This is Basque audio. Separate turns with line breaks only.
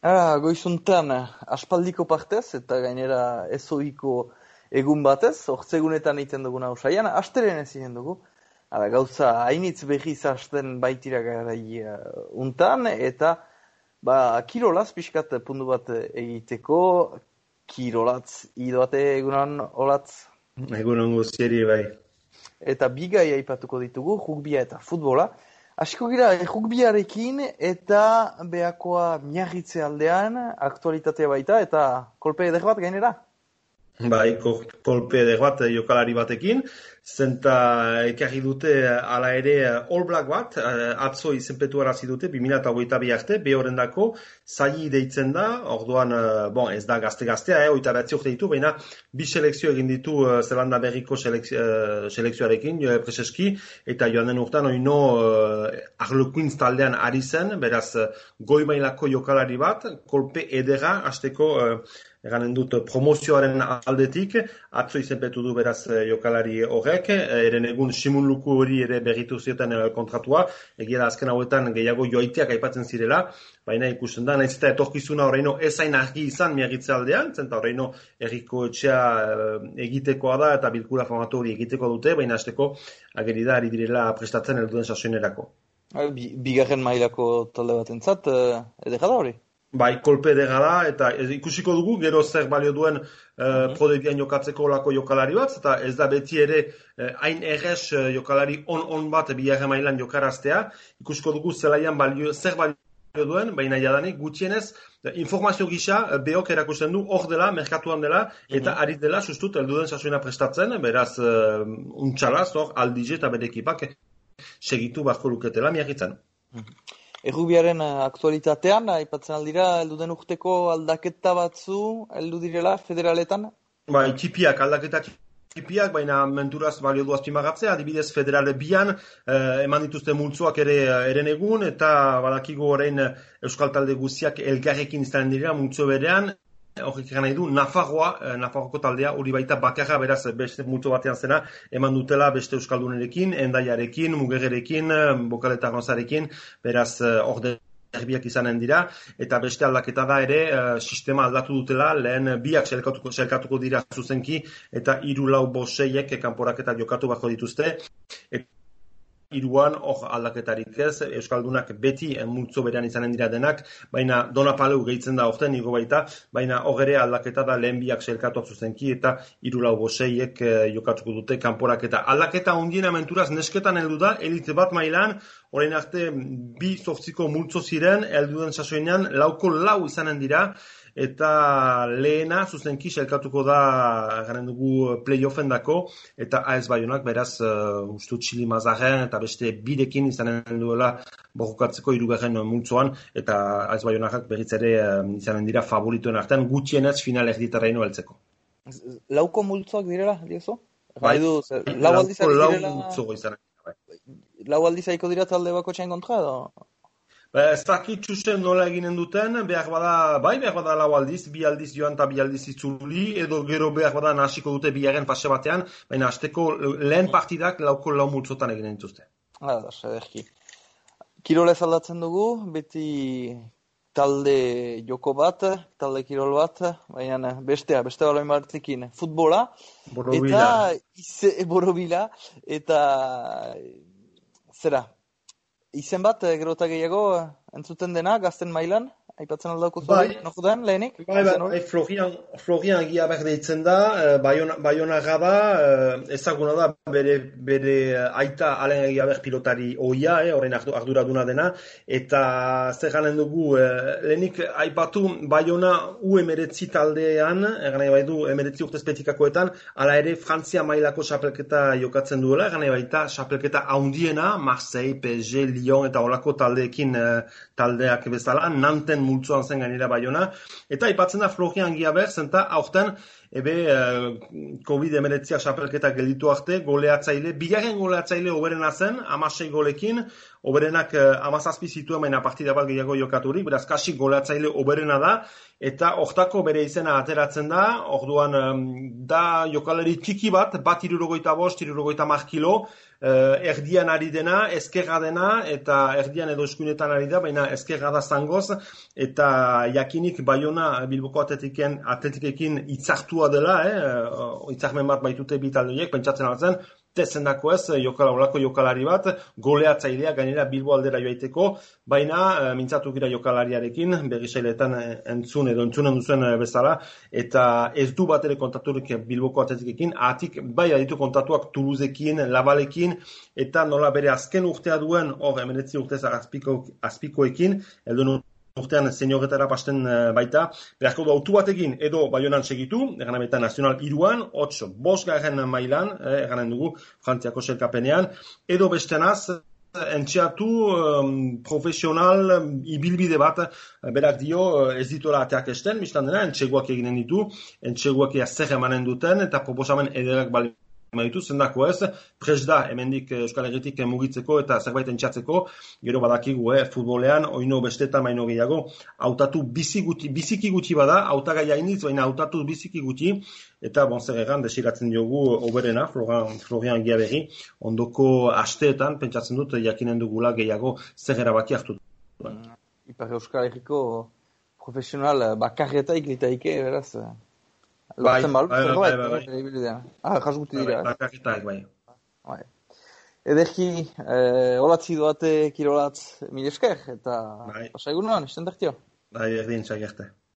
Ah, goizuntan, aspaldiko partez, eta gainera ezoiko egun batez, ortsegunetan egiten duguna usaian, asteren ez dugu. Ara, gauza, hainitz behiz hasten baitira garai uh, untan, eta ba, kirolaz, pixkat puntu bat egiteko, kirolatz, idoate egunan olatz.
Egunan guztieri bai.
Eta bigai aipatuko ditugu, rugbia eta futbola. Asko gira, rugbiarekin eta behakoa miarritze aldean, aktualitatea baita, eta kolpe eder bat gainera?
Bai, kolpe bat eh, jokalari batekin, zenta ekarri dute ala ere All Black bat, eh, atzo izenpetu arazi dute, 2008 bi arte, behoren dako, zai deitzen da, orduan, eh, bon, ez da gazte-gaztea, eh, oita urte ditu, baina bi selekzio egin ditu Zelanda berriko selekzioarekin, jo preseski, eta joan den urtean, oino uh, arlokuintz taldean ari zen, beraz, goi mailako jokalari bat, kolpe edera, hasteko eganen dut promozioaren aldetik, atzo izenpetu du beraz eh, jokalari horrek, eh, eren egun simun luku hori ere berritu zioten eh, kontratua, egia da azken hauetan gehiago joaiteak aipatzen zirela, baina ikusten da, nahiz eta etorkizuna horreino ezain argi izan miagitze aldean, zenta horreino erriko etxea egitekoa da eta bilkura formatu hori egiteko dute, baina azteko ageri da ari direla prestatzen elduden sazionerako.
Bigarren mailako talde bat entzat, edera da hori?
Bai, kolpe edera da, eta ikusiko dugu, gero zer balio duen uh, jokatzeko lako jokalari bat, eta ez da beti ere uh, hain errez uh, jokalari on-on bat biharre mailan jokaraztea, ikusiko dugu zelaian balio, zer balio duen, baina jadanik gutxienez, informazio gisa, uh, behok erakusten du, hor dela, merkatuan dela, eta mm ari dela, sustut, elduden sasuena prestatzen, beraz, uh, untxalaz, hor, aldize eta bere ekipak, segitu barko luketela, miagitzen.
Mm Errubiaren eh, aktualitatean, aipatzen aldira, heldu den urteko aldaketa batzu, heldu direla federaletan?
Ba, txipiak, aldaketa txipiak, baina menturaz balio du azpimagatzea, adibidez federale bian, eh, eman dituzte multzoak ere eh, eren egun, eta badakigu orain Euskal Talde guztiak elgarrekin izan dira multzo berean, horrek nahi du, Nafarroa, eh, Nafarroko taldea, hori baita bakarra beraz beste multo batean zena, eman dutela beste Euskaldunerekin, Endaiarekin, Mugererekin, eh, Bokaleta Rozarekin, beraz eh, hor erbiak izanen dira, eta beste aldaketa da ere, sistema aldatu dutela, lehen biak selkatuko, selkatuko dira zuzenki, eta iru lau boseiek kanporaketa jokatu bako dituzte, eta iruan hor aldaketarik ez, Euskaldunak beti multzo berean izanen dira denak, baina dona paleu gehitzen da orten, nigo baita, baina hor ere aldaketa da lehen biak selkatu zuzenki eta irulau boseiek e, jokatuko dute kanporak. Eta aldaketa ondien menturaz nesketan heldu da, elite bat mailan, orain arte bi zortziko multzo ziren, heldu den sasoinan, lauko lau izanen dira, eta lehena zuzenki selkatuko da garen dugu playoffen dako eta AS Bayonak beraz uh, ustu txili mazaren eta beste bidekin izanen duela borukatzeko irugarren multzoan eta AS Bayonak berriz ere uh, izanen dira favorituen artean gutxienez final erditarra ino heltzeko.
Lauko multzoak direla, dioso?
Bai, lau aldiz
bai. Lau aldiz aiko dira talde bako txain kontra edo?
Ba, ez dakit txusen nola eginen duten, behar bada, bai behar bada lau aldiz, bi aldiz joan eta bi aldiz itzuli, edo gero behar bada nasiko dute biaren fase batean, baina azteko lehen partidak lauko lau multzotan eginen dituzte.
Ah, da, sederki. Kirole aldatzen dugu, beti talde joko bat, talde kirol bat, baina bestea, beste baloin batzekin, futbola, borobila. eta ize, borobila, eta zera, izen bat, eh, gero eta gehiago, eh, entzuten dena, gazten mailan, aipatzen aldauko bai. no juden, lehenik?
Bai, bai, bai, Florian, Florian egia berde itzen da, uh, Bayona, gaba, uh, ezaguna da, bere, bere aita alen egia ber pilotari oia, eh, horrein ardura duna dena, eta zer galen dugu, uh, lehenik aipatu Bayona u emeretzi taldean, egan bai du emeretzi urte espetikakoetan, ala ere Frantzia mailako xapelketa jokatzen duela, egan baita xapelketa haundiena, Marseille, PSG, Lyon eta olako taldeekin taldeak bezala, nanten multzoan zen gainera baiona, eta aipatzen da Florian Giaber, zenta aurten, ebe uh, COVID-19 xapelketa gelditu arte, goleatzaile, bigarren goleatzaile oberen zen, amasei golekin, oberenak uh, amazazpi zituen baina partida bat gehiago jokaturik, beraz kasi golatzaile oberena da, eta hortako bere izena ateratzen da, orduan da jokalari txiki bat, bat irurogoita bost, irurogoita markilo, uh, erdian ari dena, ezkerra dena, eta erdian edo eskuinetan ari da, baina ezkerra da zangoz, eta jakinik baiona bilboko atetikekin, atetikekin itzartua dela, eh, itzarmen bat baitute bitaldoiek, pentsatzen altzen, tezen dako ez, jokala, olako jokalari bat, goleatzailea gainera bilbo aldera joaiteko, baina e, mintzatu gira jokalariarekin, begisailetan e, entzun edo entzunen duzuen e, bezala, eta ez du bat ere kontaturik bilboko atetikekin, atik bai aditu kontatuak Tuluzekin, Labalekin, eta nola bere azken urtea duen, hor, emenetzi urtez azpiko, azpikoekin, edo urtean senioretara pasten uh, baita, beharko du autu batekin edo baionan segitu, egan ametan nazional iruan, hotz, bos garen mailan, eh, eganen dugu, frantziako selkapenean, edo bestenaz, entxeatu um, profesional ibilbide bat berak dio ez dituela ateak esten, biztan dena, entxeguak eginen ditu, entxeguak zer emanen duten, eta proposamen ederak bali Maitu zendako ez, pres da hemendik eh, Euskal Herritik mugitzeko eta zerbait entxatzeko, gero badakigu eh, futbolean, oino bestetan maino gehiago, hautatu bizi guti, biziki gutxi bada, hautagaia iniz, baina hautatu biziki gutxi, eta bon zer egan, desiratzen diogu oberena, Florian, Florian Giaberri, ondoko asteetan, pentsatzen dut, jakinen dugula gehiago zer erabaki hartu.
Ipar Euskal Herriko profesional bakarretaik litaike, beraz,
Bai, bai, bai, bai, bai, bai.
Ah, jasguti dira.
Bai, bai, bai, bai.
Bai. Ederki, eh, olatzi doate kirolatz mil esker, eta bai. osa egunon, estendak tio.
Bai, erdin, txak